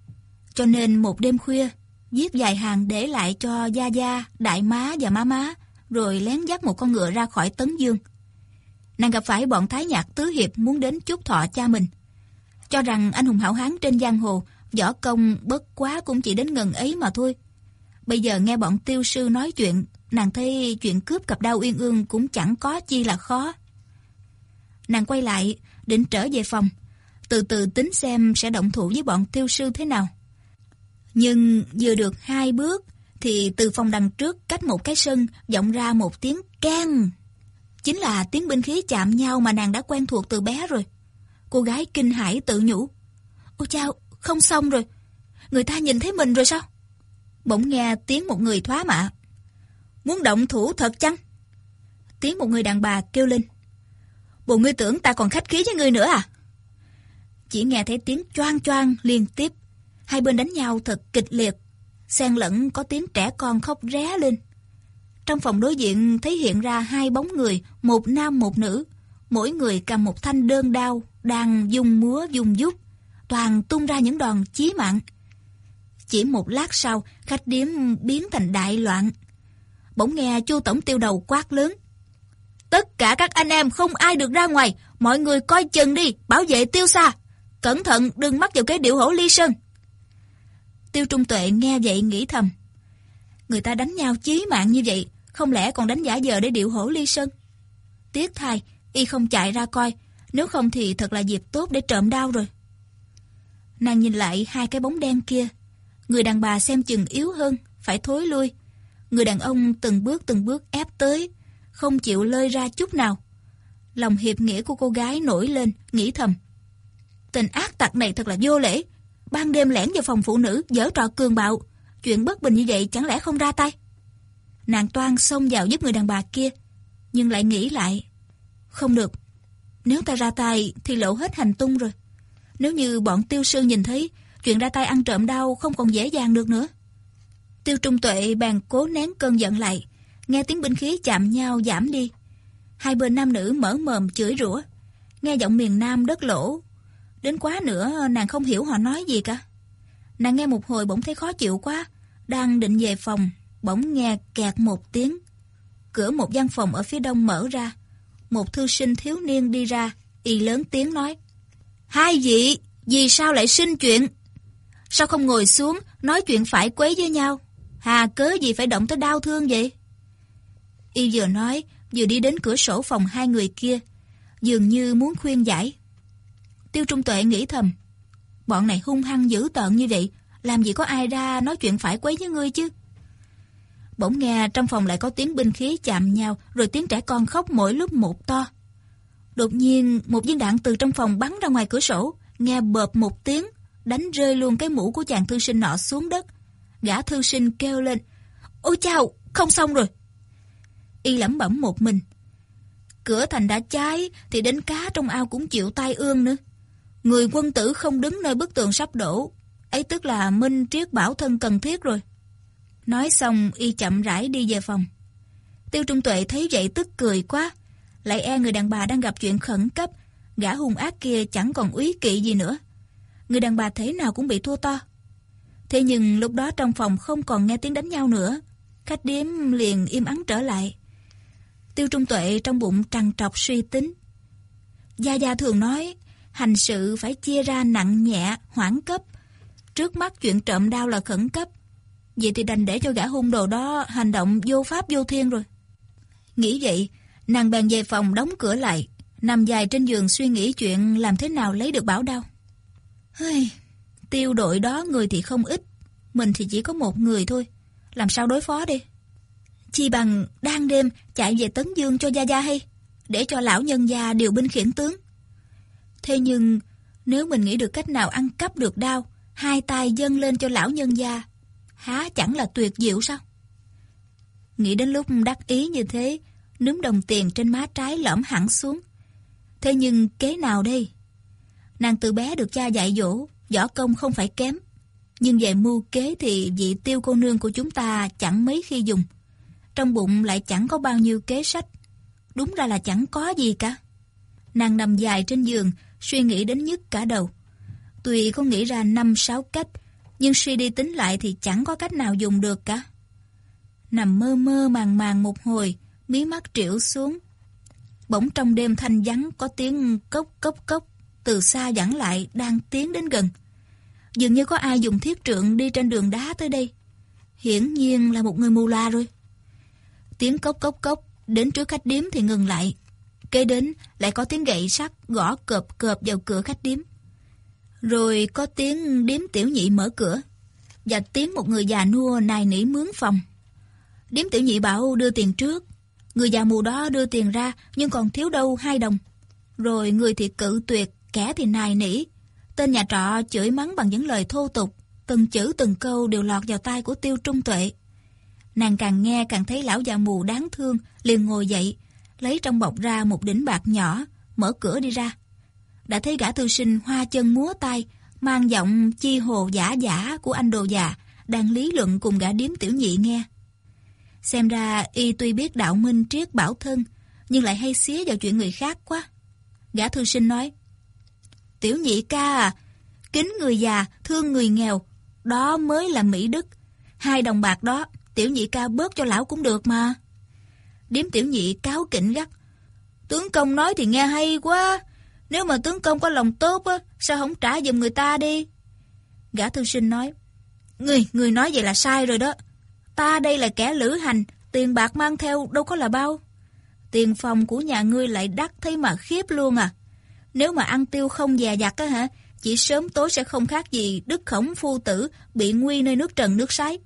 cho nên một đêm khuya, viết vài hàng để lại cho Gia Gia, Đại Má và Má Má, rồi lén dắt một con ngựa ra khỏi Tấn Dương. Nàng gặp phải bọn Thái Nhạc Tứ Hiệp muốn đến chúc thọ cha mình. Cho rằng anh hùng hảo hán trên giang hồ, võ công bất quá cũng chỉ đến ngần ấy mà thôi. Bây giờ nghe bọn tiêu sư nói chuyện, nàng thấy chuyện cướp cặp đao uyên ương cũng chẳng có chi là khó. Nàng quay lại, định trở về phòng, từ từ tính xem sẽ động thủ với bọn tiêu sư thế nào. Nhưng vừa được hai bước, thì từ phòng đằng trước cách một cái sân vọng ra một tiếng can. Chính là tiếng binh khí chạm nhau mà nàng đã quen thuộc từ bé rồi. Cô gái kinh hãi tự nhủ. Ôi chao, không xong rồi. Người ta nhìn thấy mình rồi sao? Bỗng nghe tiếng một người thoá mạ. Muốn động thủ thật chăng? Tiếng một người đàn bà kêu lên. Bộ ngươi tưởng ta còn khách khí với ngươi nữa à? Chỉ nghe thấy tiếng choang choang liên tiếp. Hai bên đánh nhau thật kịch liệt. Xen lẫn có tiếng trẻ con khóc ré lên. Trong phòng đối diện thấy hiện ra hai bóng người, một nam một nữ. Mỗi người cầm một thanh đơn đao, đang dùng múa dùng dút. Toàn tung ra những đòn chí mạng. Chỉ một lát sau, khách điếm biến thành đại loạn. Bỗng nghe chu tổng tiêu đầu quát lớn. Tất cả các anh em không ai được ra ngoài, mọi người coi chừng đi, bảo vệ tiêu xa. Cẩn thận đừng mắc vào cái điệu hổ ly sơn. Tiêu Trung Tuệ nghe vậy nghĩ thầm. Người ta đánh nhau chí mạng như vậy, không lẽ còn đánh giả giờ để điệu hổ ly sơn? Tiếc thay, y không chạy ra coi, nếu không thì thật là dịp tốt để trộm đau rồi. Nàng nhìn lại hai cái bóng đen kia. Người đàn bà xem chừng yếu hơn, phải thối lui. Người đàn ông từng bước từng bước ép tới, không chịu lơi ra chút nào. Lòng hiệp nghĩa của cô gái nổi lên, nghĩ thầm. Tình ác tặc này thật là vô lễ. Ban đêm lẻn vào phòng phụ nữ, dở trò cường bạo. Chuyện bất bình như vậy chẳng lẽ không ra tay? Nàng toan xông vào giúp người đàn bà kia, nhưng lại nghĩ lại. Không được, nếu ta ra tay thì lộ hết hành tung rồi. Nếu như bọn tiêu sư nhìn thấy, chuyện ra tay ăn trộm đau không còn dễ dàng được nữa. Tiêu Trung Tuệ bàn cố nén cơn giận lại, nghe tiếng binh khí chạm nhau giảm đi. Hai bên nam nữ mở mồm chửi rủa, nghe giọng miền Nam đất lỗ. Đến quá nữa nàng không hiểu họ nói gì cả. Nàng nghe một hồi bỗng thấy khó chịu quá, đang định về phòng, bỗng nghe kẹt một tiếng. Cửa một gian phòng ở phía đông mở ra, một thư sinh thiếu niên đi ra, y lớn tiếng nói. Hai vị, vì sao lại sinh chuyện? Sao không ngồi xuống, nói chuyện phải quấy với nhau? Hà cớ gì phải động tới đau thương vậy? Y vừa nói, vừa đi đến cửa sổ phòng hai người kia, dường như muốn khuyên giải. Tiêu Trung Tuệ nghĩ thầm, bọn này hung hăng dữ tợn như vậy, làm gì có ai ra nói chuyện phải quấy với ngươi chứ? Bỗng nghe trong phòng lại có tiếng binh khí chạm nhau, rồi tiếng trẻ con khóc mỗi lúc một to. Đột nhiên, một viên đạn từ trong phòng bắn ra ngoài cửa sổ, nghe bợp một tiếng, đánh rơi luôn cái mũ của chàng thư sinh nọ xuống đất. Gã thư sinh kêu lên, Ôi chào, không xong rồi. Y lẩm bẩm một mình. Cửa thành đã cháy, thì đến cá trong ao cũng chịu tai ương nữa. Người quân tử không đứng nơi bức tường sắp đổ, ấy tức là minh triết bảo thân cần thiết rồi. Nói xong y chậm rãi đi về phòng. Tiêu Trung Tuệ thấy vậy tức cười quá. Lại e người đàn bà đang gặp chuyện khẩn cấp. Gã hung ác kia chẳng còn úy kỵ gì nữa. Người đàn bà thế nào cũng bị thua to. Thế nhưng lúc đó trong phòng không còn nghe tiếng đánh nhau nữa. Khách điếm liền im ắng trở lại. Tiêu Trung Tuệ trong bụng trằn trọc suy tính. Gia Gia thường nói, hành sự phải chia ra nặng nhẹ, hoãn cấp. Trước mắt chuyện trộm đau là khẩn cấp. Vậy thì đành để cho gã hung đồ đó hành động vô pháp vô thiên rồi. Nghĩ vậy, nàng bèn về phòng đóng cửa lại, nằm dài trên giường suy nghĩ chuyện làm thế nào lấy được bảo đao. Hây, tiêu đội đó người thì không ít, mình thì chỉ có một người thôi, làm sao đối phó đi? Chi bằng đang đêm chạy về Tấn Dương cho Gia Gia hay, để cho lão nhân gia điều binh khiển tướng. Thế nhưng, nếu mình nghĩ được cách nào ăn cắp được đao, hai tay dâng lên cho lão nhân gia, há chẳng là tuyệt diệu sao? Nghĩ đến lúc đắc ý như thế, núm đồng tiền trên má trái lõm hẳn xuống. Thế nhưng kế nào đây? Nàng từ bé được cha dạy dỗ, võ công không phải kém. Nhưng về mưu kế thì vị tiêu cô nương của chúng ta chẳng mấy khi dùng. Trong bụng lại chẳng có bao nhiêu kế sách. Đúng ra là chẳng có gì cả. Nàng nằm dài trên giường, suy nghĩ đến nhức cả đầu. Tuy có nghĩ ra năm sáu cách, nhưng suy đi tính lại thì chẳng có cách nào dùng được cả. Nằm mơ mơ màng màng một hồi, mí mắt triểu xuống. Bỗng trong đêm thanh vắng có tiếng cốc cốc cốc, từ xa dẫn lại đang tiến đến gần. Dường như có ai dùng thiết trượng đi trên đường đá tới đây. Hiển nhiên là một người mù loa rồi. Tiếng cốc cốc cốc đến trước khách điếm thì ngừng lại. Kế đến lại có tiếng gậy sắt gõ cộp cộp vào cửa khách điếm. Rồi có tiếng điếm tiểu nhị mở cửa. Và tiếng một người già nua nài nỉ mướn phòng. Điếm tiểu nhị bảo đưa tiền trước. Người già mù đó đưa tiền ra nhưng còn thiếu đâu hai đồng. Rồi người thì cự tuyệt, kẻ thì nài nỉ. Tên nhà trọ chửi mắng bằng những lời thô tục. Từng chữ từng câu đều lọt vào tai của tiêu trung tuệ. Nàng càng nghe càng thấy lão già mù đáng thương, liền ngồi dậy, lấy trong bọc ra một đỉnh bạc nhỏ, mở cửa đi ra. Đã thấy gã thư sinh hoa chân múa tay, mang giọng chi hồ giả giả của anh đồ già, đang lý luận cùng gã điếm tiểu nhị nghe. Xem ra y tuy biết đạo minh triết bảo thân, nhưng lại hay xía vào chuyện người khác quá. Gã thư sinh nói, Tiểu nhị ca à, kính người già, thương người nghèo, đó mới là Mỹ Đức. Hai đồng bạc đó, tiểu nhị ca bớt cho lão cũng được mà. Điếm tiểu nhị cáo kỉnh gắt. Tướng công nói thì nghe hay quá. Nếu mà tướng công có lòng tốt á, sao không trả giùm người ta đi? Gã thư sinh nói. Người, người nói vậy là sai rồi đó. Ta đây là kẻ lữ hành, tiền bạc mang theo đâu có là bao. Tiền phòng của nhà ngươi lại đắt thấy mà khiếp luôn à. Nếu mà ăn tiêu không dè dặt á hả, chỉ sớm tối sẽ không khác gì đức khổng phu tử bị nguy nơi nước trần nước sái.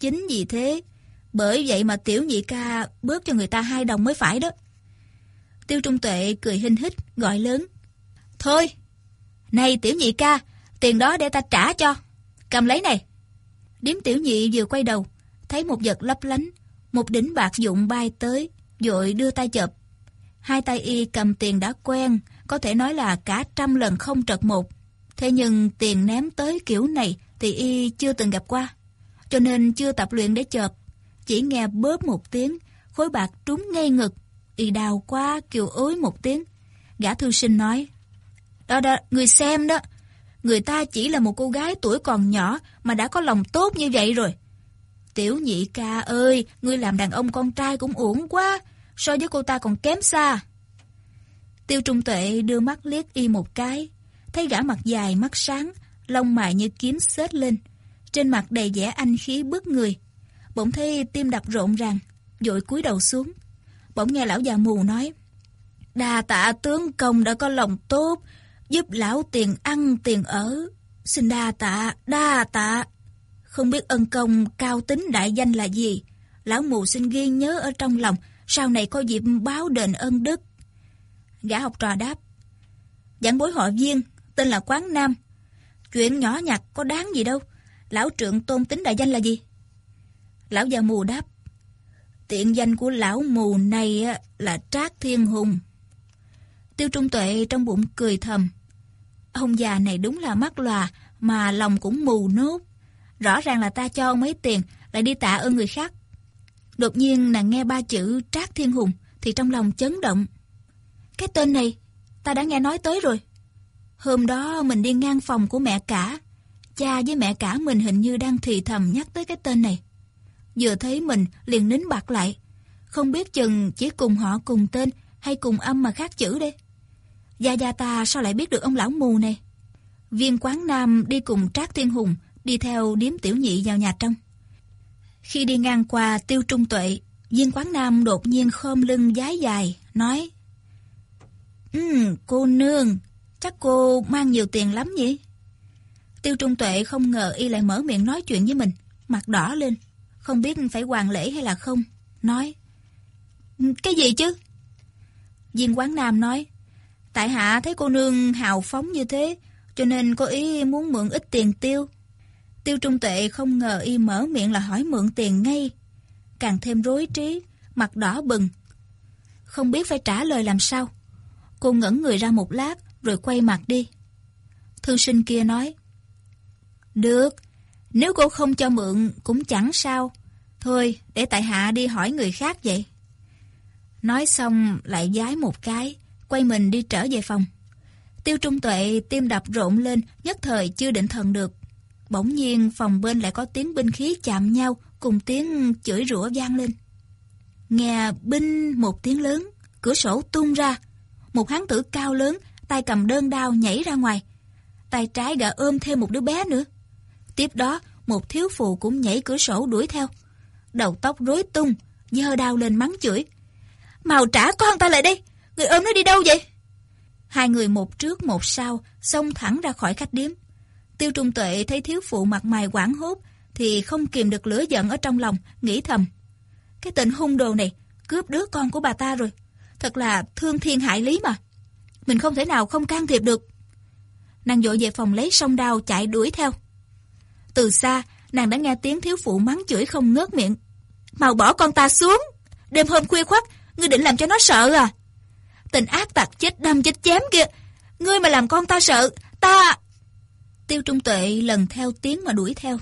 Chính vì thế, bởi vậy mà tiểu nhị ca bớt cho người ta hai đồng mới phải đó. Tiêu Trung Tuệ cười hinh hít, gọi lớn. Thôi, này tiểu nhị ca, tiền đó để ta trả cho. Cầm lấy này. Điếm tiểu nhị vừa quay đầu, thấy một vật lấp lánh, một đỉnh bạc dụng bay tới, dội đưa tay chợp. Hai tay y cầm tiền đã quen, có thể nói là cả trăm lần không trật một. Thế nhưng tiền ném tới kiểu này thì y chưa từng gặp qua, cho nên chưa tập luyện để chợp. Chỉ nghe bớp một tiếng, khối bạc trúng ngay ngực, y đào quá kêu ối một tiếng. Gã thư sinh nói, đó đó, người xem đó, người ta chỉ là một cô gái tuổi còn nhỏ mà đã có lòng tốt như vậy rồi. Tiểu nhị ca ơi, ngươi làm đàn ông con trai cũng uổng quá, so với cô ta còn kém xa. Tiêu Trung Tuệ đưa mắt liếc y một cái, thấy gã mặt dài mắt sáng, lông mày như kiếm xếp lên, trên mặt đầy vẻ anh khí bức người. Bỗng thấy tim đập rộn ràng, dội cúi đầu xuống. Bỗng nghe lão già mù nói, Đà tạ tướng công đã có lòng tốt, giúp lão tiền ăn tiền ở. Xin đa tạ, đa tạ. Không biết ân công cao tính đại danh là gì, lão mù xin ghi nhớ ở trong lòng, sau này có dịp báo đền ân đức. Gã học trò đáp. Giảng bối họ viên, tên là Quán Nam. Chuyện nhỏ nhặt có đáng gì đâu. Lão trượng tôn tính đại danh là gì? Lão già mù đáp. Tiện danh của lão mù này là Trác Thiên Hùng. Tiêu Trung Tuệ trong bụng cười thầm. Ông già này đúng là mắt lòa mà lòng cũng mù nốt. Rõ ràng là ta cho mấy tiền lại đi tạ ơn người khác. Đột nhiên nàng nghe ba chữ Trác Thiên Hùng thì trong lòng chấn động. Cái tên này, ta đã nghe nói tới rồi. Hôm đó mình đi ngang phòng của mẹ cả. Cha với mẹ cả mình hình như đang thì thầm nhắc tới cái tên này. Vừa thấy mình liền nín bạc lại. Không biết chừng chỉ cùng họ cùng tên hay cùng âm mà khác chữ đây. Gia Gia ta sao lại biết được ông lão mù này? Viên quán nam đi cùng Trác Thiên Hùng, đi theo điếm tiểu nhị vào nhà trong. Khi đi ngang qua tiêu trung tuệ, viên quán nam đột nhiên khom lưng giái dài, nói Ừ, cô nương, chắc cô mang nhiều tiền lắm nhỉ? Tiêu Trung Tuệ không ngờ y lại mở miệng nói chuyện với mình, mặt đỏ lên, không biết phải hoàng lễ hay là không, nói. Cái gì chứ? Viên Quán Nam nói, tại hạ thấy cô nương hào phóng như thế, cho nên có ý muốn mượn ít tiền tiêu. Tiêu Trung Tuệ không ngờ y mở miệng là hỏi mượn tiền ngay. càng thêm rối trí, mặt đỏ bừng. Không biết phải trả lời làm sao. Cô ngẩn người ra một lát rồi quay mặt đi. Thư sinh kia nói Được, nếu cô không cho mượn cũng chẳng sao. Thôi, để tại hạ đi hỏi người khác vậy. Nói xong lại giái một cái, quay mình đi trở về phòng. Tiêu Trung Tuệ tim đập rộn lên, nhất thời chưa định thần được. Bỗng nhiên phòng bên lại có tiếng binh khí chạm nhau cùng tiếng chửi rủa vang lên. Nghe binh một tiếng lớn, cửa sổ tung ra. Một hán tử cao lớn, tay cầm đơn đao nhảy ra ngoài. Tay trái gã ôm thêm một đứa bé nữa. Tiếp đó, một thiếu phụ cũng nhảy cửa sổ đuổi theo. Đầu tóc rối tung, giơ đao lên mắng chửi. Màu trả con ta lại đi người ôm nó đi đâu vậy? Hai người một trước một sau, xông thẳng ra khỏi khách điếm. Tiêu Trung Tuệ thấy thiếu phụ mặt mày quảng hốt, thì không kìm được lửa giận ở trong lòng, nghĩ thầm. Cái tên hung đồ này, cướp đứa con của bà ta rồi. Thật là thương thiên hại lý mà. Mình không thể nào không can thiệp được. Nàng dội về phòng lấy song đao chạy đuổi theo. Từ xa, nàng đã nghe tiếng thiếu phụ mắng chửi không ngớt miệng. Mau bỏ con ta xuống. Đêm hôm khuya khoắt, ngươi định làm cho nó sợ à? Tình ác tặc chết đâm chết chém kia. Ngươi mà làm con ta sợ, ta... Tiêu Trung Tuệ lần theo tiếng mà đuổi theo.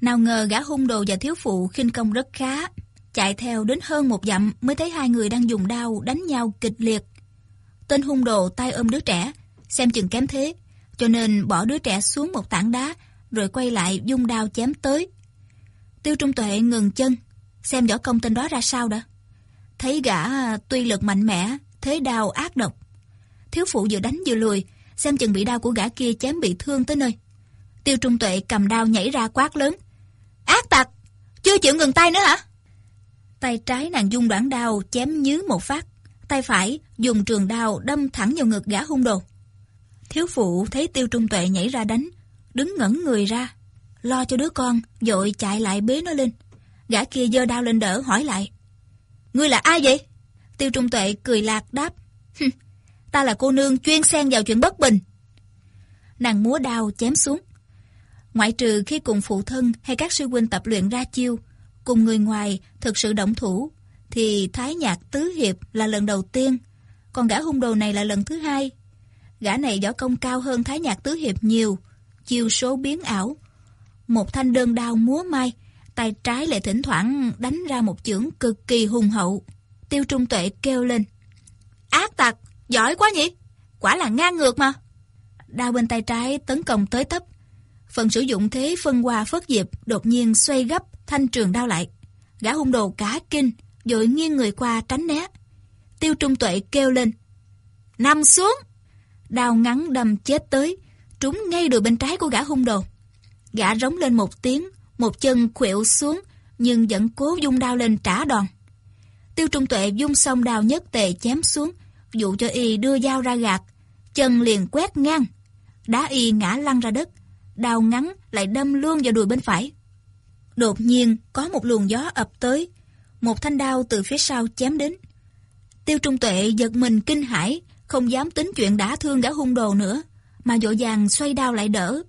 Nào ngờ gã hung đồ và thiếu phụ khinh công rất khá. Chạy theo đến hơn một dặm mới thấy hai người đang dùng đao đánh nhau kịch liệt. Tên hung đồ tay ôm đứa trẻ, xem chừng kém thế, cho nên bỏ đứa trẻ xuống một tảng đá, rồi quay lại dung đao chém tới. Tiêu Trung Tuệ ngừng chân, xem võ công tên đó ra sao đã. Thấy gã à, tuy lực mạnh mẽ, thế đao ác độc. Thiếu phụ vừa đánh vừa lùi, xem chừng bị đao của gã kia chém bị thương tới nơi. Tiêu Trung Tuệ cầm đao nhảy ra quát lớn. Ác tặc! Chưa chịu ngừng tay nữa hả? Tay trái nàng dung đoạn đao chém nhứ một phát. Tay phải dùng trường đao đâm thẳng vào ngực gã hung đồ. Thiếu phụ thấy Tiêu Trung Tuệ nhảy ra đánh, đứng ngẩn người ra. Lo cho đứa con, dội chạy lại bế nó lên. Gã kia giơ đao lên đỡ hỏi lại. Ngươi là ai vậy? Tiêu Trung Tuệ cười lạc đáp. ta là cô nương chuyên xen vào chuyện bất bình. Nàng múa đao chém xuống. Ngoại trừ khi cùng phụ thân hay các sư huynh tập luyện ra chiêu, cùng người ngoài thực sự động thủ, thì Thái Nhạc Tứ Hiệp là lần đầu tiên, còn gã hung đồ này là lần thứ hai. Gã này võ công cao hơn Thái Nhạc Tứ Hiệp nhiều, chiêu số biến ảo. Một thanh đơn đao múa mai, tay trái lại thỉnh thoảng đánh ra một chưởng cực kỳ hùng hậu. Tiêu Trung Tuệ kêu lên. Ác tặc, giỏi quá nhỉ? Quả là ngang ngược mà. Đao bên tay trái tấn công tới tấp. Phần sử dụng thế phân qua phất diệp đột nhiên xoay gấp thanh trường đao lại. Gã hung đồ cả kinh, dội nghiêng người qua tránh né. Tiêu Trung Tuệ kêu lên. Nằm xuống! Đao ngắn đâm chết tới, trúng ngay đùi bên trái của gã hung đồ. Gã rống lên một tiếng, một chân khuỵu xuống, nhưng vẫn cố dung đao lên trả đòn. Tiêu Trung Tuệ dung xong đao nhất tề chém xuống, dụ cho y đưa dao ra gạt, chân liền quét ngang. Đá y ngã lăn ra đất, đao ngắn lại đâm luôn vào đùi bên phải. Đột nhiên có một luồng gió ập tới, một thanh đao từ phía sau chém đến. Tiêu Trung Tuệ giật mình kinh hãi, không dám tính chuyện đã thương gã hung đồ nữa, mà dỗ dàng xoay đao lại đỡ.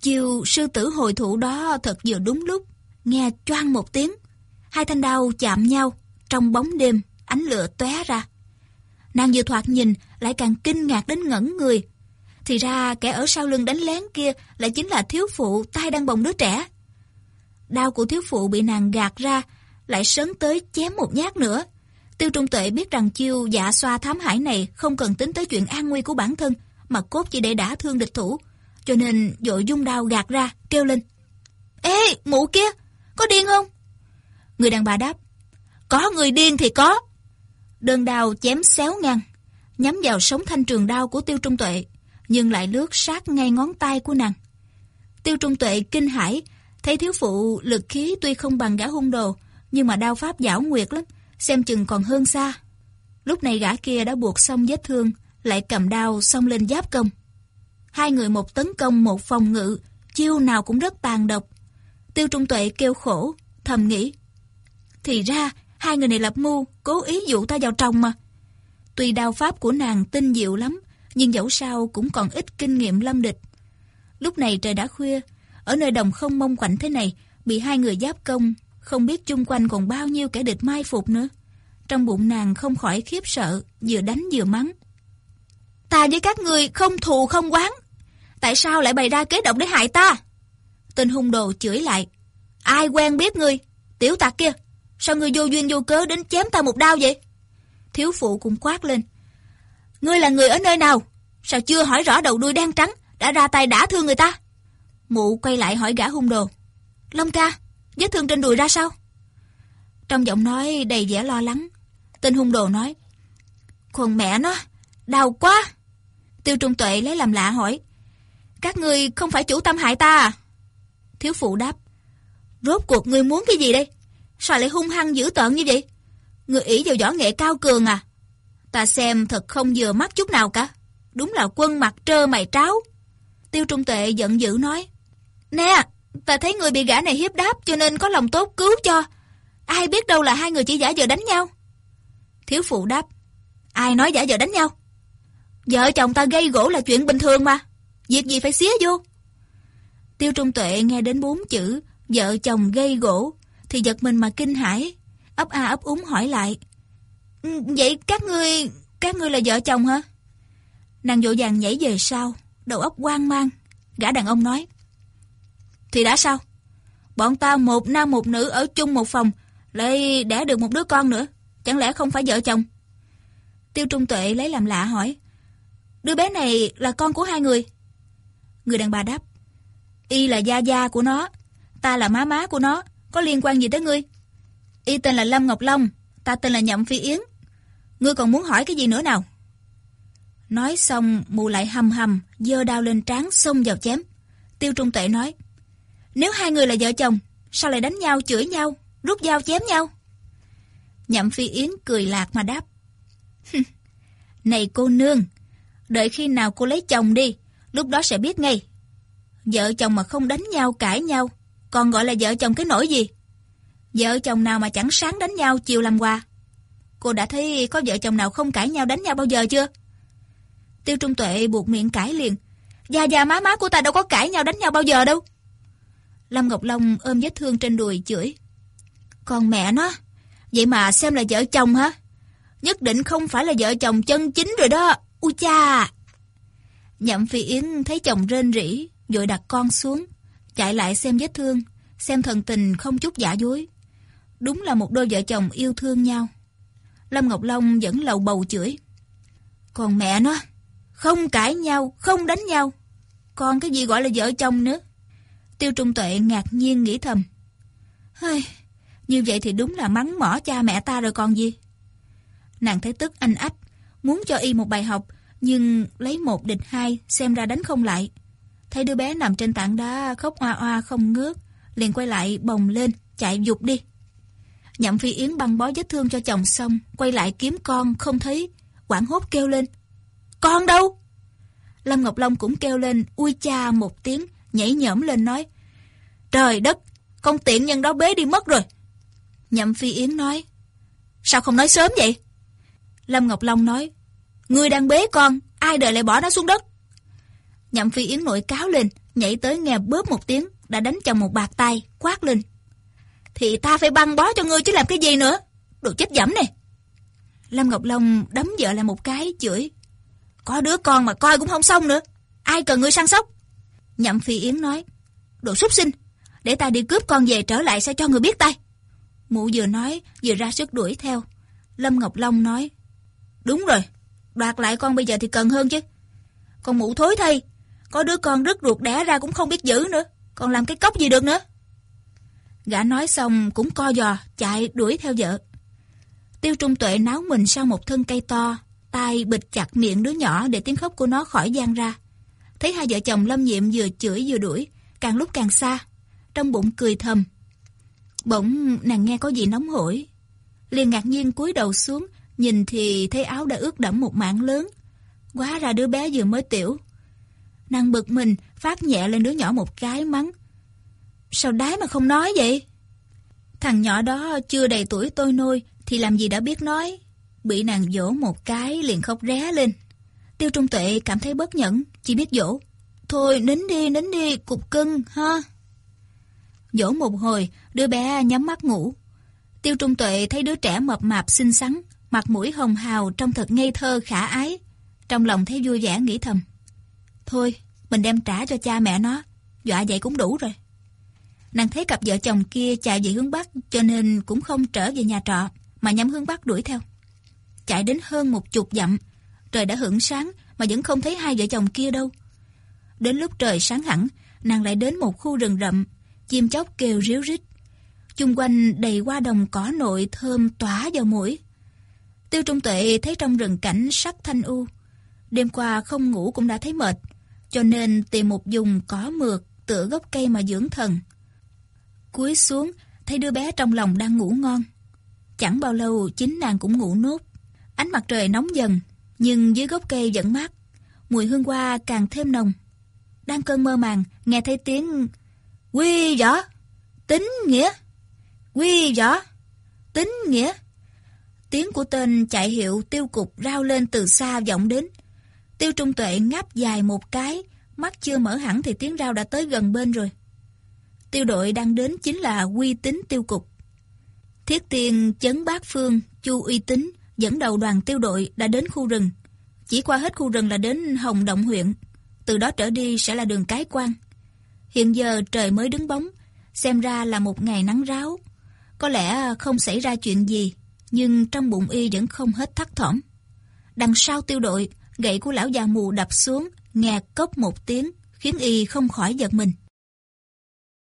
Chiều sư tử hồi thủ đó thật vừa đúng lúc, nghe choang một tiếng, hai thanh đao chạm nhau, trong bóng đêm, ánh lửa tóe ra. Nàng vừa thoạt nhìn lại càng kinh ngạc đến ngẩn người. Thì ra kẻ ở sau lưng đánh lén kia lại chính là thiếu phụ tay đang bồng đứa trẻ. Đao của thiếu phụ bị nàng gạt ra, lại sấn tới chém một nhát nữa. Tiêu Trung Tuệ biết rằng chiêu dạ xoa thám hải này không cần tính tới chuyện an nguy của bản thân, mà cốt chỉ để đả thương địch thủ. Cho nên dội dung đao gạt ra, kêu lên. Ê, mụ kia, có điên không? Người đàn bà đáp. Có người điên thì có. Đơn đao chém xéo ngang, nhắm vào sống thanh trường đao của Tiêu Trung Tuệ, nhưng lại lướt sát ngay ngón tay của nàng. Tiêu Trung Tuệ kinh hãi, thấy thiếu phụ lực khí tuy không bằng gã hung đồ, nhưng mà đao pháp giảo nguyệt lắm, xem chừng còn hơn xa. Lúc này gã kia đã buộc xong vết thương, lại cầm đao xông lên giáp công. Hai người một tấn công một phòng ngự, chiêu nào cũng rất tàn độc. Tiêu Trung Tuệ kêu khổ, thầm nghĩ. Thì ra, hai người này lập mưu, cố ý dụ ta vào trong mà. Tuy đao pháp của nàng tinh diệu lắm, nhưng dẫu sao cũng còn ít kinh nghiệm lâm địch. Lúc này trời đã khuya, ở nơi đồng không mông quạnh thế này, bị hai người giáp công, Không biết chung quanh còn bao nhiêu kẻ địch mai phục nữa. Trong bụng nàng không khỏi khiếp sợ, vừa đánh vừa mắng. Ta với các người không thù không quán. Tại sao lại bày ra kế động để hại ta? Tên hung đồ chửi lại. Ai quen biết ngươi? Tiểu tặc kia. Sao ngươi vô duyên vô cớ đến chém ta một đao vậy? Thiếu phụ cũng quát lên. Ngươi là người ở nơi nào? Sao chưa hỏi rõ đầu đuôi đen trắng, đã ra tay đã thương người ta? Mụ quay lại hỏi gã hung đồ. Long ca, vết thương trên đùi ra sao? Trong giọng nói đầy vẻ lo lắng, tên hung đồ nói. Còn mẹ nó, đau quá. Tiêu Trung Tuệ lấy làm lạ hỏi. Các người không phải chủ tâm hại ta à? Thiếu phụ đáp. Rốt cuộc ngươi muốn cái gì đây? Sao lại hung hăng dữ tợn như vậy? Người ỷ vào võ nghệ cao cường à? Ta xem thật không vừa mắt chút nào cả. Đúng là quân mặt trơ mày tráo. Tiêu Trung Tuệ giận dữ nói. Nè, ta thấy người bị gã này hiếp đáp cho nên có lòng tốt cứu cho. Ai biết đâu là hai người chỉ giả vờ đánh nhau. Thiếu phụ đáp. Ai nói giả vờ đánh nhau? Vợ chồng ta gây gỗ là chuyện bình thường mà. Việc gì phải xía vô? Tiêu Trung Tuệ nghe đến bốn chữ vợ chồng gây gỗ thì giật mình mà kinh hãi, ấp a ấp úng hỏi lại. Ừ, vậy các ngươi, các ngươi là vợ chồng hả? Nàng vội vàng nhảy về sau, đầu óc hoang mang. Gã đàn ông nói. Thì đã sao? Bọn ta một nam một nữ ở chung một phòng, lại đẻ được một đứa con nữa. Chẳng lẽ không phải vợ chồng? Tiêu Trung Tuệ lấy làm lạ hỏi. Đứa bé này là con của hai người. Người đàn bà đáp. Y là gia gia của nó, ta là má má của nó, có liên quan gì tới ngươi? Y tên là Lâm Ngọc Long, ta tên là Nhậm Phi Yến. Ngươi còn muốn hỏi cái gì nữa nào? Nói xong, mụ lại hầm hầm, dơ đao lên trán xông vào chém. Tiêu Trung Tuệ nói, nếu hai người là vợ chồng, sao lại đánh nhau, chửi nhau, rút dao chém nhau? Nhậm Phi Yến cười lạc mà đáp, Này cô nương, đợi khi nào cô lấy chồng đi, lúc đó sẽ biết ngay. Vợ chồng mà không đánh nhau, cãi nhau, còn gọi là vợ chồng cái nỗi gì? Vợ chồng nào mà chẳng sáng đánh nhau chiều làm quà? Cô đã thấy có vợ chồng nào không cãi nhau đánh nhau bao giờ chưa? Tiêu Trung Tuệ buộc miệng cãi liền. Già già má má của ta đâu có cãi nhau đánh nhau bao giờ đâu. Lâm Ngọc Long ôm vết thương trên đùi chửi. Còn mẹ nó, vậy mà xem là vợ chồng hả? Nhất định không phải là vợ chồng chân chính rồi đó. U cha! Nhậm Phi Yến thấy chồng rên rỉ, vội đặt con xuống, chạy lại xem vết thương, xem thần tình không chút giả dối. Đúng là một đôi vợ chồng yêu thương nhau. Lâm Ngọc Long vẫn lầu bầu chửi. Còn mẹ nó, không cãi nhau, không đánh nhau. Còn cái gì gọi là vợ chồng nữa? Tiêu Trung Tuệ ngạc nhiên nghĩ thầm. Hơi, như vậy thì đúng là mắng mỏ cha mẹ ta rồi còn gì. Nàng thấy tức anh ách, muốn cho y một bài học, nhưng lấy một địch hai xem ra đánh không lại. Thấy đứa bé nằm trên tảng đá khóc oa oa không ngớt, liền quay lại bồng lên, chạy dục đi. Nhậm Phi Yến băng bó vết thương cho chồng xong, quay lại kiếm con, không thấy, quảng hốt kêu lên. Con đâu? Lâm Ngọc Long cũng kêu lên, ui cha một tiếng, nhảy nhõm lên nói. Trời đất, con tiện nhân đó bế đi mất rồi. Nhậm Phi Yến nói. Sao không nói sớm vậy? Lâm Ngọc Long nói. Người đang bế con, ai đợi lại bỏ nó xuống đất. Nhậm Phi Yến nội cáo lên, nhảy tới nghe bớp một tiếng, đã đánh chồng một bạc tay, quát lên. Thì ta phải băng bó cho ngươi chứ làm cái gì nữa. Đồ chết dẫm này. Lâm Ngọc Long đấm vợ lại một cái, chửi. Có đứa con mà coi cũng không xong nữa. Ai cần ngươi săn sóc? Nhậm Phi Yến nói. Đồ súc sinh, để ta đi cướp con về trở lại sẽ cho người biết tay. Mụ vừa nói, vừa ra sức đuổi theo. Lâm Ngọc Long nói. Đúng rồi, đoạt lại con bây giờ thì cần hơn chứ. Con mụ thối thay, có đứa con rứt ruột đẻ ra cũng không biết giữ nữa, còn làm cái cốc gì được nữa. Gã nói xong cũng co giò, chạy đuổi theo vợ. Tiêu Trung Tuệ náo mình sau một thân cây to, tay bịt chặt miệng đứa nhỏ để tiếng khóc của nó khỏi gian ra. Thấy hai vợ chồng Lâm Nhiệm vừa chửi vừa đuổi, càng lúc càng xa, trong bụng cười thầm. Bỗng nàng nghe có gì nóng hổi, liền ngạc nhiên cúi đầu xuống, nhìn thì thấy áo đã ướt đẫm một mảng lớn. Quá ra đứa bé vừa mới tiểu. Nàng bực mình, phát nhẹ lên đứa nhỏ một cái mắng. Sao đái mà không nói vậy? Thằng nhỏ đó chưa đầy tuổi tôi nuôi thì làm gì đã biết nói. Bị nàng dỗ một cái liền khóc ré lên. Tiêu Trung Tuệ cảm thấy bất nhẫn, chỉ biết dỗ. Thôi nín đi, nín đi, cục cưng, ha. Dỗ một hồi, đứa bé nhắm mắt ngủ. Tiêu Trung Tuệ thấy đứa trẻ mập mạp xinh xắn, mặt mũi hồng hào trông thật ngây thơ khả ái. Trong lòng thấy vui vẻ nghĩ thầm. Thôi, mình đem trả cho cha mẹ nó, dọa vậy cũng đủ rồi. Nàng thấy cặp vợ chồng kia chạy về hướng Bắc cho nên cũng không trở về nhà trọ mà nhắm hướng Bắc đuổi theo. Chạy đến hơn một chục dặm, trời đã hưởng sáng mà vẫn không thấy hai vợ chồng kia đâu. Đến lúc trời sáng hẳn, nàng lại đến một khu rừng rậm, chim chóc kêu ríu rít. Chung quanh đầy hoa đồng cỏ nội thơm tỏa vào mũi. Tiêu Trung Tuệ thấy trong rừng cảnh sắc thanh u. Đêm qua không ngủ cũng đã thấy mệt, cho nên tìm một vùng có mượt tựa gốc cây mà dưỡng thần. Cúi xuống, thấy đứa bé trong lòng đang ngủ ngon. Chẳng bao lâu chính nàng cũng ngủ nốt. Ánh mặt trời nóng dần, nhưng dưới gốc cây vẫn mát. Mùi hương hoa càng thêm nồng. Đang cơn mơ màng, nghe thấy tiếng Quy võ, tính nghĩa. Quy võ, tính nghĩa. Tiếng của tên chạy hiệu tiêu cục rao lên từ xa vọng đến. Tiêu trung tuệ ngáp dài một cái, mắt chưa mở hẳn thì tiếng rao đã tới gần bên rồi. Tiêu đội đang đến chính là uy tín tiêu cục. Thiết tiền chấn bát phương, chu uy tín, dẫn đầu đoàn tiêu đội đã đến khu rừng. Chỉ qua hết khu rừng là đến Hồng Động huyện. Từ đó trở đi sẽ là đường cái quan. Hiện giờ trời mới đứng bóng, xem ra là một ngày nắng ráo. Có lẽ không xảy ra chuyện gì, nhưng trong bụng y vẫn không hết thắt thỏm. Đằng sau tiêu đội, gậy của lão già mù đập xuống, nghe cốc một tiếng, khiến y không khỏi giật mình.